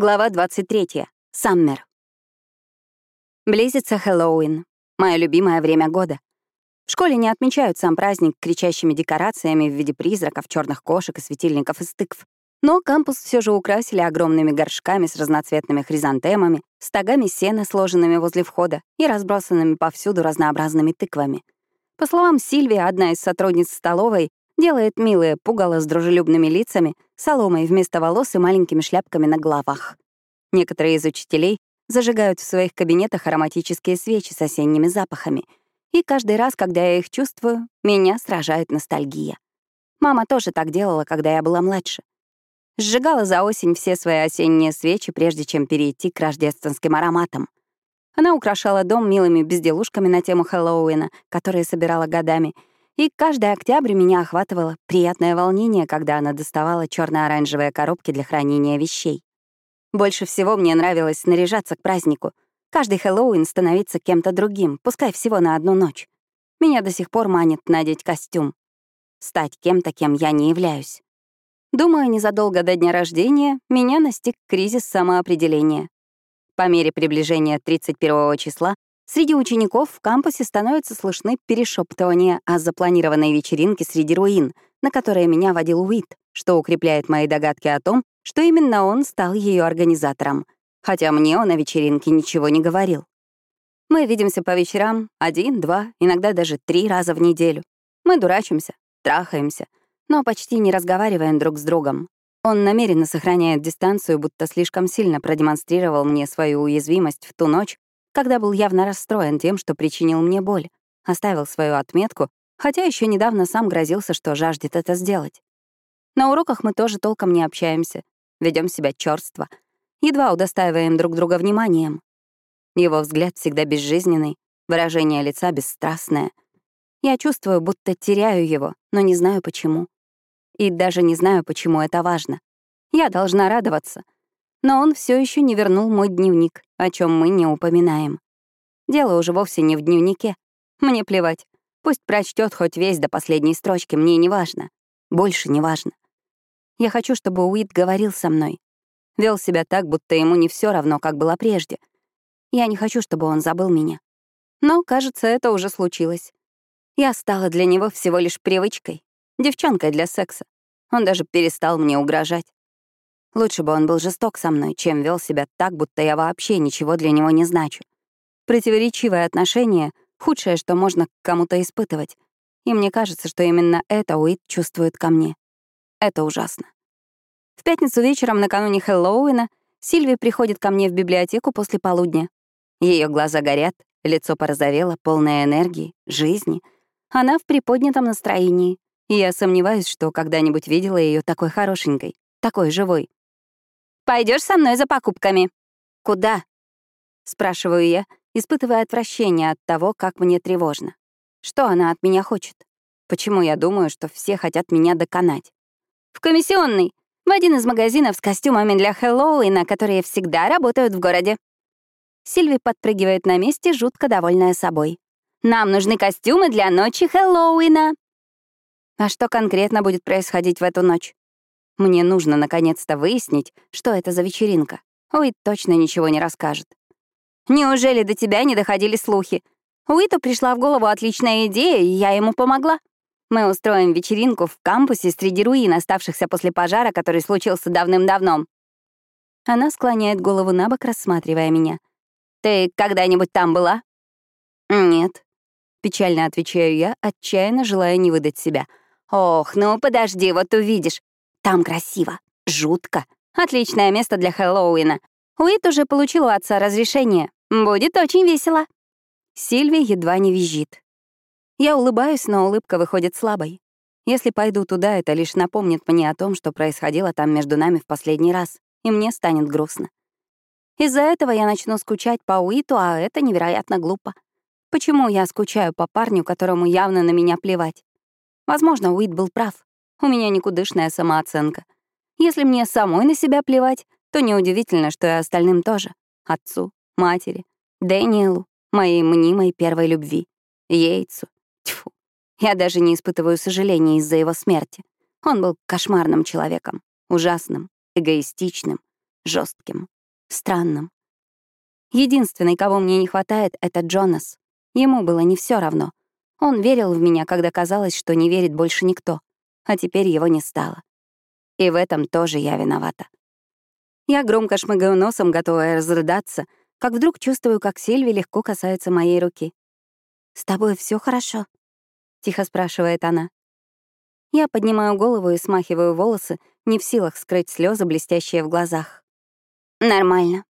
Глава 23. Саммер. Близится Хэллоуин. Мое любимое время года. В школе не отмечают сам праздник кричащими декорациями в виде призраков, черных кошек и светильников из тыкв. Но кампус все же украсили огромными горшками с разноцветными хризантемами, стогами сена, сложенными возле входа, и разбросанными повсюду разнообразными тыквами. По словам Сильвии, одна из сотрудниц столовой делает милые пугало с дружелюбными лицами, соломой вместо волос и маленькими шляпками на головах. Некоторые из учителей зажигают в своих кабинетах ароматические свечи с осенними запахами. И каждый раз, когда я их чувствую, меня сражает ностальгия. Мама тоже так делала, когда я была младше. Сжигала за осень все свои осенние свечи, прежде чем перейти к рождественским ароматам. Она украшала дом милыми безделушками на тему Хэллоуина, которые собирала годами, и каждый октябрь меня охватывало приятное волнение, когда она доставала черно оранжевые коробки для хранения вещей. Больше всего мне нравилось наряжаться к празднику. Каждый Хэллоуин становиться кем-то другим, пускай всего на одну ночь. Меня до сих пор манит надеть костюм. Стать кем-то, кем я не являюсь. Думаю, незадолго до дня рождения меня настиг кризис самоопределения. По мере приближения 31 числа среди учеников в кампусе становятся слышны перешептывания о запланированной вечеринке среди руин, на которые меня водил Уит, что укрепляет мои догадки о том, что именно он стал ее организатором, хотя мне он о вечеринке ничего не говорил. Мы видимся по вечерам один, два, иногда даже три раза в неделю. Мы дурачимся, трахаемся, но почти не разговариваем друг с другом. Он намеренно сохраняет дистанцию, будто слишком сильно продемонстрировал мне свою уязвимость в ту ночь, когда был явно расстроен тем, что причинил мне боль, оставил свою отметку, хотя еще недавно сам грозился, что жаждет это сделать. На уроках мы тоже толком не общаемся, ведем себя черство, едва удостаиваем друг друга вниманием. Его взгляд всегда безжизненный, выражение лица бесстрастное. Я чувствую, будто теряю его, но не знаю почему. И даже не знаю, почему это важно. Я должна радоваться. Но он все еще не вернул мой дневник, о чем мы не упоминаем. Дело уже вовсе не в дневнике. Мне плевать. Пусть прочтет хоть весь до последней строчки, мне не важно. Больше не важно. Я хочу, чтобы Уит говорил со мной. Вел себя так, будто ему не все равно, как было прежде. Я не хочу, чтобы он забыл меня. Но, кажется, это уже случилось. Я стала для него всего лишь привычкой, девчонкой для секса. Он даже перестал мне угрожать. Лучше бы он был жесток со мной, чем вел себя так, будто я вообще ничего для него не значу. Противоречивое отношение — худшее, что можно к кому-то испытывать. И мне кажется, что именно это Уит чувствует ко мне. Это ужасно. В пятницу вечером накануне Хэллоуина Сильви приходит ко мне в библиотеку после полудня. Ее глаза горят, лицо порозовело, полное энергии, жизни. Она в приподнятом настроении, и я сомневаюсь, что когда-нибудь видела ее такой хорошенькой, такой живой. Пойдешь со мной за покупками?» «Куда?» — спрашиваю я, испытывая отвращение от того, как мне тревожно. Что она от меня хочет? Почему я думаю, что все хотят меня доконать? «В комиссионный, в один из магазинов с костюмами для Хэллоуина, которые всегда работают в городе». Сильви подпрыгивает на месте, жутко довольная собой. «Нам нужны костюмы для ночи Хэллоуина!» А что конкретно будет происходить в эту ночь? Мне нужно наконец-то выяснить, что это за вечеринка. Уит точно ничего не расскажет. Неужели до тебя не доходили слухи? Уиту пришла в голову отличная идея, и я ему помогла. Мы устроим вечеринку в кампусе среди руин, оставшихся после пожара, который случился давным-давно. Она склоняет голову на бок, рассматривая меня. «Ты когда-нибудь там была?» «Нет», — печально отвечаю я, отчаянно желая не выдать себя. «Ох, ну подожди, вот увидишь. Там красиво, жутко. Отличное место для Хэллоуина. Уит уже получил у отца разрешение. Будет очень весело. Сильви едва не визжит. Я улыбаюсь, но улыбка выходит слабой. Если пойду туда, это лишь напомнит мне о том, что происходило там между нами в последний раз, и мне станет грустно. Из-за этого я начну скучать по Уиту, а это невероятно глупо. Почему я скучаю по парню, которому явно на меня плевать? Возможно, Уит был прав. У меня никудышная самооценка. Если мне самой на себя плевать, то неудивительно, что и остальным тоже. Отцу, матери, Дэниелу, моей мнимой первой любви, Яйцу. Тьфу. Я даже не испытываю сожаления из-за его смерти. Он был кошмарным человеком, ужасным, эгоистичным, жестким, странным. Единственный, кого мне не хватает, — это Джонас. Ему было не все равно. Он верил в меня, когда казалось, что не верит больше никто, а теперь его не стало. И в этом тоже я виновата. Я громко шмыгаю носом, готовая разрыдаться, как вдруг чувствую, как Сильви легко касается моей руки. «С тобой все хорошо?» — тихо спрашивает она. Я поднимаю голову и смахиваю волосы, не в силах скрыть слезы, блестящие в глазах. «Нормально».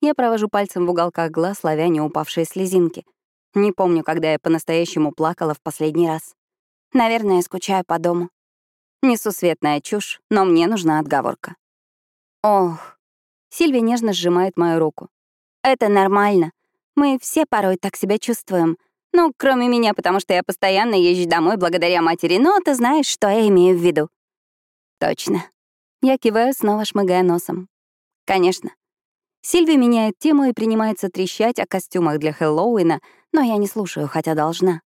Я провожу пальцем в уголках глаз, ловя не упавшие слезинки. Не помню, когда я по-настоящему плакала в последний раз. Наверное, скучаю по дому. Несусветная чушь, но мне нужна отговорка. Ох. Сильвия нежно сжимает мою руку. Это нормально. Мы все порой так себя чувствуем. Ну, кроме меня, потому что я постоянно езжу домой благодаря матери, но ты знаешь, что я имею в виду. Точно. Я киваю, снова шмыгая носом. Конечно. Сильвия меняет тему и принимается трещать о костюмах для Хэллоуина, но я не слушаю, хотя должна.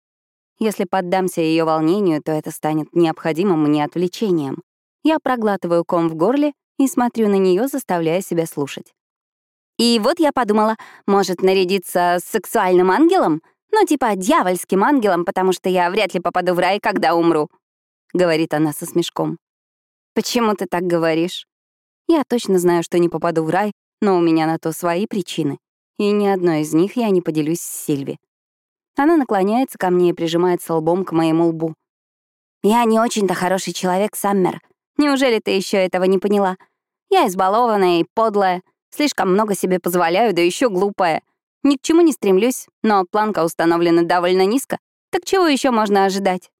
Если поддамся ее волнению, то это станет необходимым мне отвлечением. Я проглатываю ком в горле и смотрю на нее, заставляя себя слушать. И вот я подумала, может нарядиться сексуальным ангелом? Ну, типа дьявольским ангелом, потому что я вряд ли попаду в рай, когда умру. Говорит она со смешком. Почему ты так говоришь? Я точно знаю, что не попаду в рай, но у меня на то свои причины. И ни одной из них я не поделюсь с Сильви. Она наклоняется ко мне и прижимается лбом к моему лбу. «Я не очень-то хороший человек, Саммер. Неужели ты еще этого не поняла? Я избалованная и подлая, слишком много себе позволяю, да еще глупая. Ни к чему не стремлюсь, но планка установлена довольно низко. Так чего еще можно ожидать?»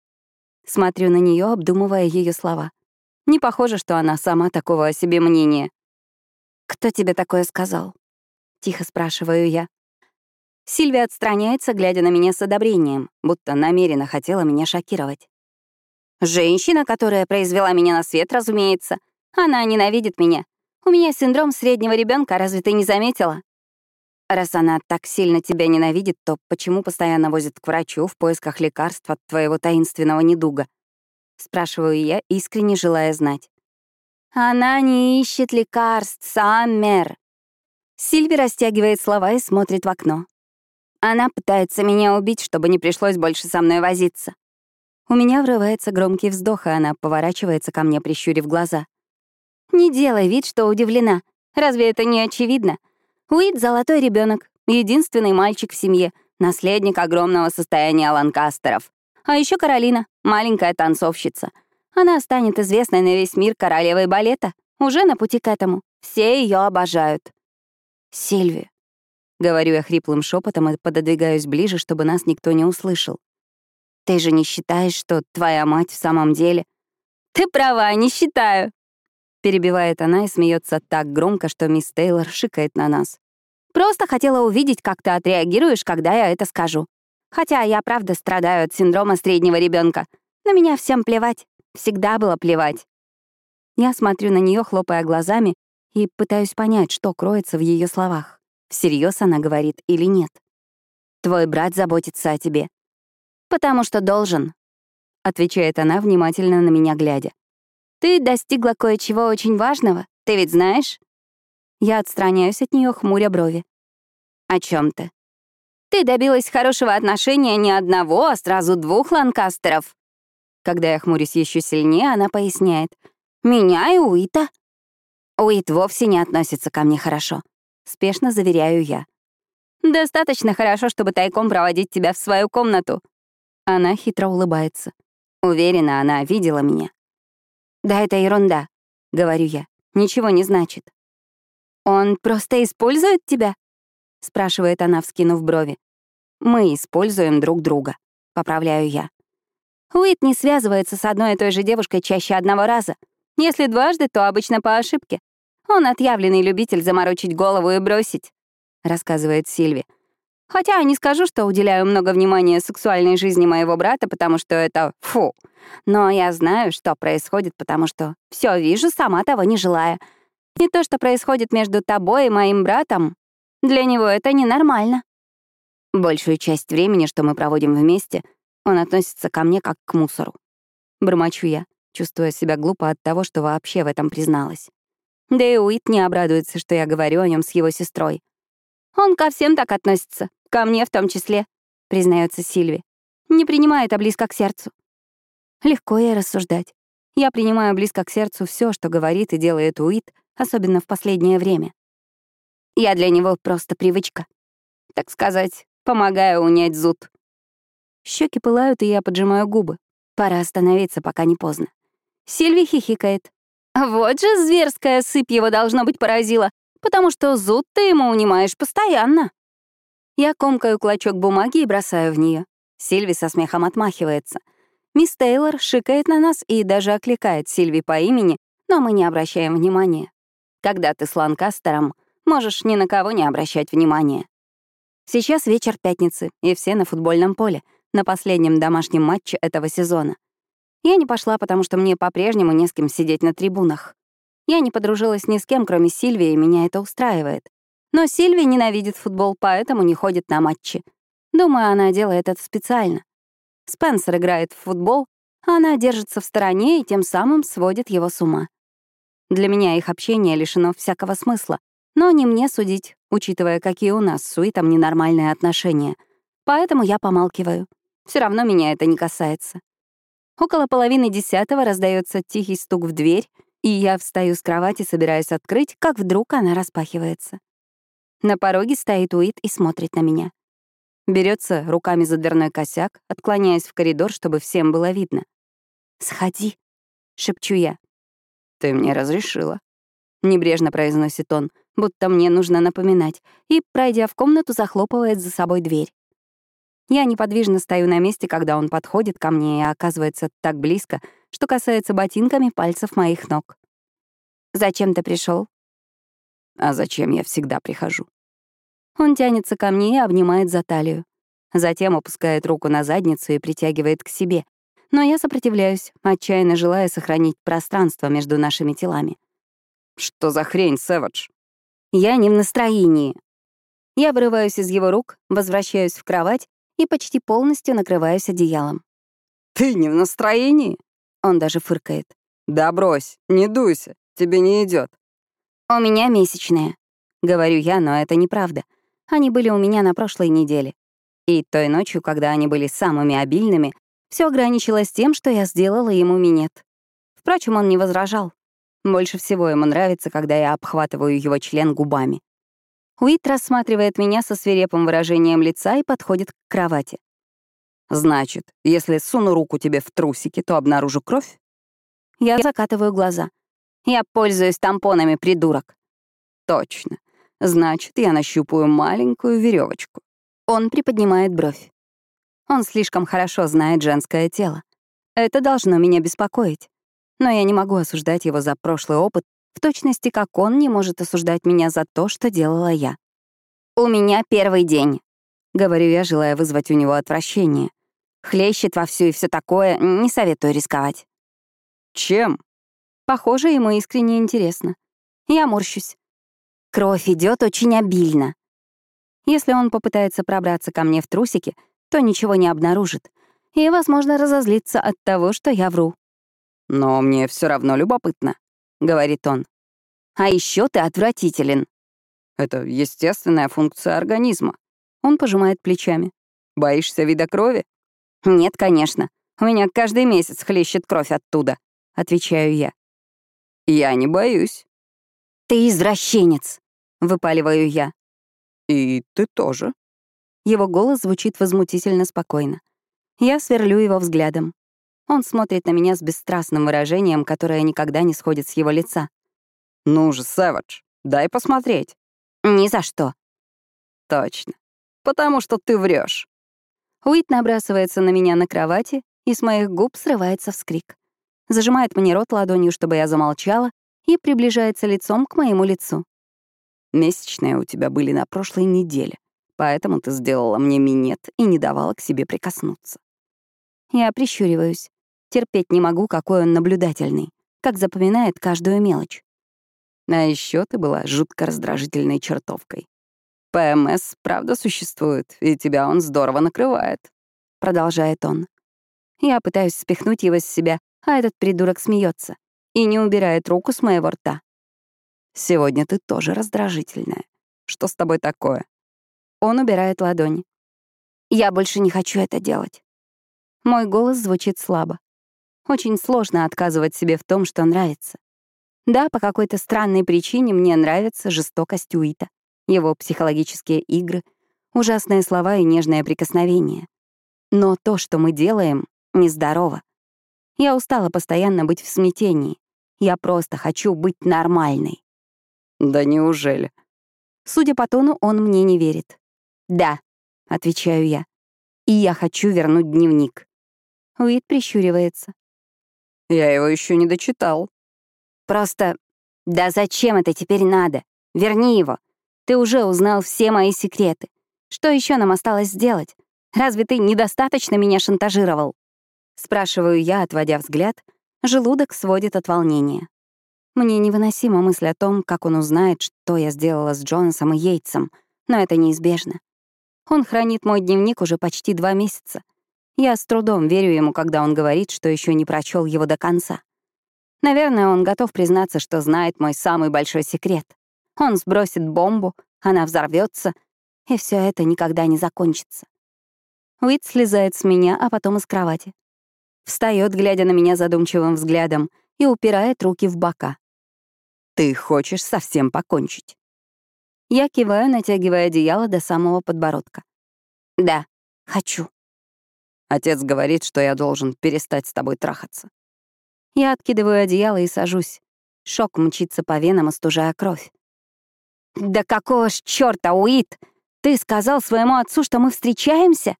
Смотрю на нее, обдумывая ее слова. Не похоже, что она сама такого о себе мнения. «Кто тебе такое сказал?» — тихо спрашиваю я. Сильвия отстраняется, глядя на меня с одобрением, будто намеренно хотела меня шокировать. Женщина, которая произвела меня на свет, разумеется. Она ненавидит меня. У меня синдром среднего ребенка, разве ты не заметила? Раз она так сильно тебя ненавидит, то почему постоянно возит к врачу в поисках лекарств от твоего таинственного недуга? Спрашиваю я, искренне желая знать. Она не ищет лекарств, Саммер. Сильви растягивает слова и смотрит в окно. Она пытается меня убить, чтобы не пришлось больше со мной возиться. У меня врывается громкий вздох, и она поворачивается ко мне, прищурив глаза. «Не делай вид, что удивлена. Разве это не очевидно? Уит — золотой ребенок, единственный мальчик в семье, наследник огромного состояния Ланкастеров. А еще Каролина, маленькая танцовщица. Она станет известной на весь мир королевой балета. Уже на пути к этому. Все ее обожают. Сильви, Говорю я хриплым шепотом и пододвигаюсь ближе, чтобы нас никто не услышал. Ты же не считаешь, что твоя мать в самом деле... Ты права, не считаю. Перебивает она и смеется так громко, что мисс Тейлор шикает на нас. Просто хотела увидеть, как ты отреагируешь, когда я это скажу. Хотя я правда страдаю от синдрома среднего ребенка. На меня всем плевать. Всегда было плевать. Я смотрю на нее, хлопая глазами, и пытаюсь понять, что кроется в ее словах. Всерьез она говорит или нет. Твой брат заботится о тебе. Потому что должен, отвечает она, внимательно на меня глядя. Ты достигла кое-чего очень важного, ты ведь знаешь? Я отстраняюсь от нее, хмуря брови. О чем ты? Ты добилась хорошего отношения не одного, а сразу двух ланкастеров. Когда я хмурюсь еще сильнее, она поясняет. Меня и Уита. Уит вовсе не относится ко мне хорошо. Спешно заверяю я. «Достаточно хорошо, чтобы тайком проводить тебя в свою комнату». Она хитро улыбается. Уверена, она видела меня. «Да это ерунда», — говорю я. «Ничего не значит». «Он просто использует тебя?» — спрашивает она, вскинув брови. «Мы используем друг друга», — поправляю я. Уит не связывается с одной и той же девушкой чаще одного раза. Если дважды, то обычно по ошибке. Он отъявленный любитель заморочить голову и бросить», — рассказывает Сильви. «Хотя не скажу, что уделяю много внимания сексуальной жизни моего брата, потому что это фу. Но я знаю, что происходит, потому что все вижу, сама того не желая. И то, что происходит между тобой и моим братом, для него это ненормально. Большую часть времени, что мы проводим вместе, он относится ко мне как к мусору. Бормочу я, чувствуя себя глупо от того, что вообще в этом призналась. Да и Уит не обрадуется, что я говорю о нем с его сестрой. «Он ко всем так относится, ко мне в том числе», — признается Сильви. «Не принимает, а близко к сердцу». Легко ей рассуждать. Я принимаю близко к сердцу все, что говорит и делает Уит, особенно в последнее время. Я для него просто привычка. Так сказать, помогаю унять зуд. Щеки пылают, и я поджимаю губы. Пора остановиться, пока не поздно. Сильви хихикает. Вот же зверская сыпь его, должно быть, поразила, потому что зуд ты ему унимаешь постоянно. Я комкаю клочок бумаги и бросаю в нее. Сильви со смехом отмахивается. Мисс Тейлор шикает на нас и даже окликает Сильви по имени, но мы не обращаем внимания. Когда ты с Ланкастером, можешь ни на кого не обращать внимания. Сейчас вечер пятницы, и все на футбольном поле, на последнем домашнем матче этого сезона. Я не пошла, потому что мне по-прежнему не с кем сидеть на трибунах. Я не подружилась ни с кем, кроме Сильвии, и меня это устраивает. Но Сильвия ненавидит футбол, поэтому не ходит на матчи. Думаю, она делает это специально. Спенсер играет в футбол, а она держится в стороне и тем самым сводит его с ума. Для меня их общение лишено всякого смысла, но не мне судить, учитывая, какие у нас с Уитом ненормальные отношения. Поэтому я помалкиваю. Все равно меня это не касается. Около половины десятого раздается тихий стук в дверь, и я встаю с кровати, собираюсь открыть, как вдруг она распахивается. На пороге стоит Уит и смотрит на меня. Берется руками за дверной косяк, отклоняясь в коридор, чтобы всем было видно. «Сходи», — шепчу я. «Ты мне разрешила», — небрежно произносит он, будто мне нужно напоминать, и, пройдя в комнату, захлопывает за собой дверь. Я неподвижно стою на месте, когда он подходит ко мне и оказывается так близко, что касается ботинками пальцев моих ног. «Зачем ты пришел? «А зачем я всегда прихожу?» Он тянется ко мне и обнимает за талию. Затем опускает руку на задницу и притягивает к себе. Но я сопротивляюсь, отчаянно желая сохранить пространство между нашими телами. «Что за хрень, Сэвидж?» «Я не в настроении». Я вырываюсь из его рук, возвращаюсь в кровать и почти полностью накрываюсь одеялом. «Ты не в настроении?» Он даже фыркает. «Да брось, не дуйся, тебе не идет. «У меня месячные», — говорю я, но это неправда. Они были у меня на прошлой неделе. И той ночью, когда они были самыми обильными, все ограничилось тем, что я сделала ему минет. Впрочем, он не возражал. Больше всего ему нравится, когда я обхватываю его член губами. Уит рассматривает меня со свирепым выражением лица и подходит к кровати. «Значит, если суну руку тебе в трусики, то обнаружу кровь?» Я закатываю глаза. «Я пользуюсь тампонами, придурок». «Точно. Значит, я нащупаю маленькую веревочку. Он приподнимает бровь. Он слишком хорошо знает женское тело. Это должно меня беспокоить. Но я не могу осуждать его за прошлый опыт в точности, как он не может осуждать меня за то, что делала я. «У меня первый день», — говорю я, желая вызвать у него отвращение. Хлещет вовсю и все такое, не советую рисковать. «Чем?» Похоже, ему искренне интересно. Я морщусь. Кровь идет очень обильно. Если он попытается пробраться ко мне в трусики, то ничего не обнаружит. И, возможно, разозлится от того, что я вру. «Но мне все равно любопытно», — говорит он. «А еще ты отвратителен». «Это естественная функция организма». Он пожимает плечами. «Боишься вида крови?» «Нет, конечно. У меня каждый месяц хлещет кровь оттуда», — отвечаю я. «Я не боюсь». «Ты извращенец», — выпаливаю я. «И ты тоже». Его голос звучит возмутительно спокойно. Я сверлю его взглядом. Он смотрит на меня с бесстрастным выражением, которое никогда не сходит с его лица. «Ну же, Сэвидж, дай посмотреть». «Ни за что». «Точно. Потому что ты врешь. Уит набрасывается на меня на кровати, и с моих губ срывается вскрик. Зажимает мне рот ладонью, чтобы я замолчала, и приближается лицом к моему лицу. «Месячные у тебя были на прошлой неделе, поэтому ты сделала мне минет и не давала к себе прикоснуться». Я прищуриваюсь. Терпеть не могу, какой он наблюдательный, как запоминает каждую мелочь. А еще ты была жутко раздражительной чертовкой. ПМС правда существует, и тебя он здорово накрывает», — продолжает он. Я пытаюсь спихнуть его с себя, а этот придурок смеется и не убирает руку с моего рта. Сегодня ты тоже раздражительная. Что с тобой такое? Он убирает ладони. Я больше не хочу это делать. Мой голос звучит слабо. Очень сложно отказывать себе в том, что нравится. Да, по какой-то странной причине мне нравится жестокость Уита, его психологические игры, ужасные слова и нежное прикосновение. Но то, что мы делаем, нездорово. Я устала постоянно быть в смятении. Я просто хочу быть нормальной. Да неужели? Судя по тону, он мне не верит. Да, отвечаю я. И я хочу вернуть дневник. Уит прищуривается. Я его еще не дочитал. Просто... Да зачем это теперь надо? Верни его. Ты уже узнал все мои секреты. Что еще нам осталось сделать? Разве ты недостаточно меня шантажировал? Спрашиваю я, отводя взгляд. Желудок сводит от волнения. Мне невыносима мысль о том, как он узнает, что я сделала с Джонсом и Йейтсом, но это неизбежно. Он хранит мой дневник уже почти два месяца. Я с трудом верю ему, когда он говорит, что еще не прочел его до конца. Наверное, он готов признаться, что знает мой самый большой секрет. Он сбросит бомбу, она взорвется, и все это никогда не закончится. Уит слезает с меня, а потом из кровати. Встает, глядя на меня задумчивым взглядом, и упирает руки в бока. Ты хочешь совсем покончить. Я киваю, натягивая одеяло до самого подбородка. Да, хочу. Отец говорит, что я должен перестать с тобой трахаться. Я откидываю одеяло и сажусь. Шок мчится по венам, остужая кровь. «Да какого ж чёрта, Уит? Ты сказал своему отцу, что мы встречаемся?»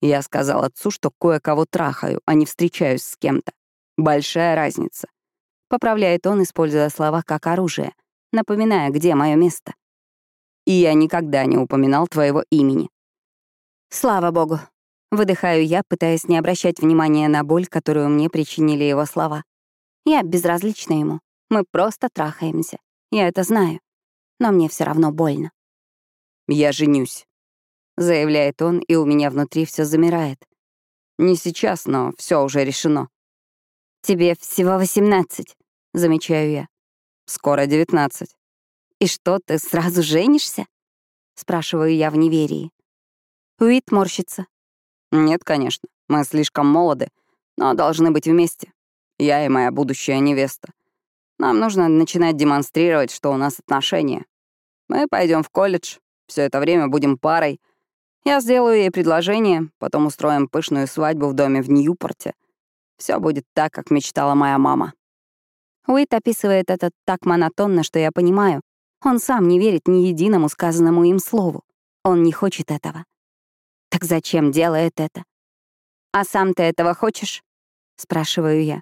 Я сказал отцу, что кое-кого трахаю, а не встречаюсь с кем-то. Большая разница. Поправляет он, используя слова как оружие, напоминая, где мое место. И я никогда не упоминал твоего имени. Слава богу. Выдыхаю я, пытаясь не обращать внимания на боль, которую мне причинили его слова. Я безразлична ему. Мы просто трахаемся. Я это знаю. Но мне все равно больно. «Я женюсь», — заявляет он, и у меня внутри все замирает. Не сейчас, но все уже решено. «Тебе всего восемнадцать», — замечаю я. «Скоро девятнадцать». «И что, ты сразу женишься?» — спрашиваю я в неверии. Уит морщится. «Нет, конечно, мы слишком молоды, но должны быть вместе. Я и моя будущая невеста. Нам нужно начинать демонстрировать, что у нас отношения. Мы пойдем в колледж, все это время будем парой. Я сделаю ей предложение, потом устроим пышную свадьбу в доме в Ньюпорте — все будет так, как мечтала моя мама. Уит описывает это так монотонно, что я понимаю. Он сам не верит ни единому сказанному им слову. Он не хочет этого. Так зачем делает это? «А сам ты этого хочешь?» — спрашиваю я.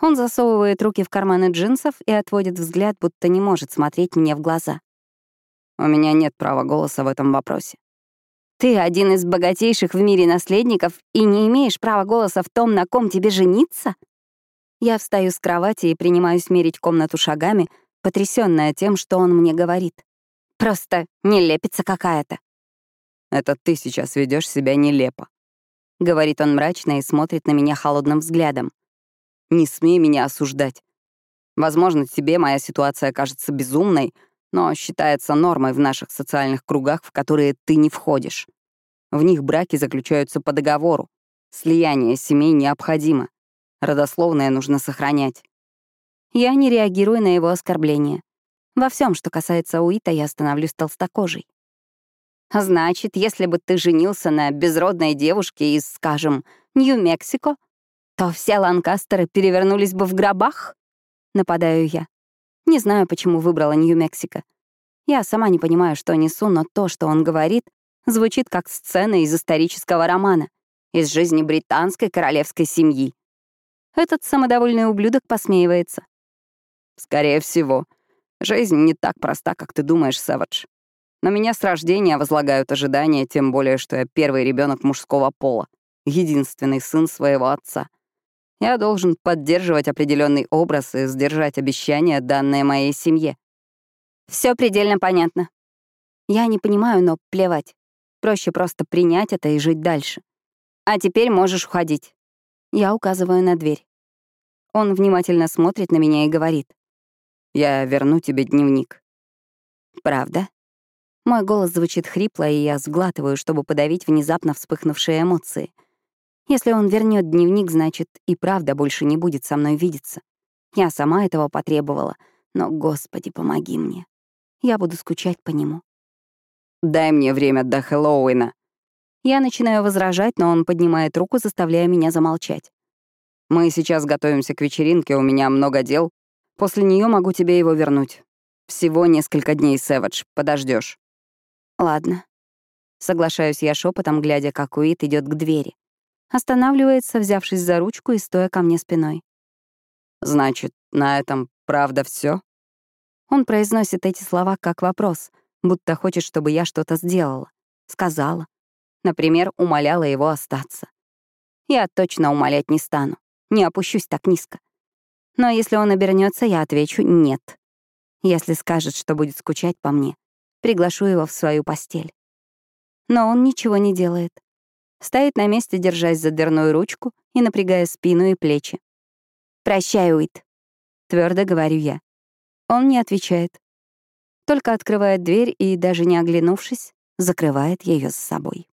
Он засовывает руки в карманы джинсов и отводит взгляд, будто не может смотреть мне в глаза. «У меня нет права голоса в этом вопросе. Ты один из богатейших в мире наследников и не имеешь права голоса в том, на ком тебе жениться? Я встаю с кровати и принимаюсь мерить комнату шагами, потрясённая тем, что он мне говорит. Просто нелепица какая-то. Это ты сейчас ведёшь себя нелепо. Говорит он мрачно и смотрит на меня холодным взглядом. Не смей меня осуждать. Возможно, тебе моя ситуация кажется безумной, но считается нормой в наших социальных кругах, в которые ты не входишь. В них браки заключаются по договору. Слияние семей необходимо. Родословное нужно сохранять. Я не реагирую на его оскорбления. Во всем, что касается Уита, я становлюсь толстокожей. Значит, если бы ты женился на безродной девушке из, скажем, Нью-Мексико, то все Ланкастеры перевернулись бы в гробах? Нападаю я. Не знаю, почему выбрала Нью-Мексико. Я сама не понимаю, что несу, но то, что он говорит, звучит как сцена из исторического романа, из жизни британской королевской семьи. Этот самодовольный ублюдок посмеивается. «Скорее всего. Жизнь не так проста, как ты думаешь, Сэвидж. На меня с рождения возлагают ожидания, тем более, что я первый ребенок мужского пола, единственный сын своего отца. Я должен поддерживать определенный образ и сдержать обещания, данные моей семье. Все предельно понятно. Я не понимаю, но плевать. Проще просто принять это и жить дальше. А теперь можешь уходить. Я указываю на дверь. Он внимательно смотрит на меня и говорит. Я верну тебе дневник». «Правда?» Мой голос звучит хрипло, и я сглатываю, чтобы подавить внезапно вспыхнувшие эмоции. Если он вернет дневник, значит, и правда больше не будет со мной видеться. Я сама этого потребовала, но, Господи, помоги мне. Я буду скучать по нему. «Дай мне время до Хэллоуина». Я начинаю возражать, но он поднимает руку, заставляя меня замолчать. «Мы сейчас готовимся к вечеринке, у меня много дел. После нее могу тебе его вернуть. Всего несколько дней, Сэвидж, подождешь. Ладно. Соглашаюсь я шепотом, глядя, как Уит идет к двери. Останавливается, взявшись за ручку и стоя ко мне спиной. Значит, на этом правда все? Он произносит эти слова как вопрос — будто хочет, чтобы я что-то сделала, сказала. Например, умоляла его остаться. Я точно умолять не стану, не опущусь так низко. Но если он обернется, я отвечу «нет». Если скажет, что будет скучать по мне, приглашу его в свою постель. Но он ничего не делает. Стоит на месте, держась за дверную ручку и напрягая спину и плечи. «Прощай, Уит», — твердо говорю я. Он не отвечает только открывает дверь и, даже не оглянувшись, закрывает ее с собой.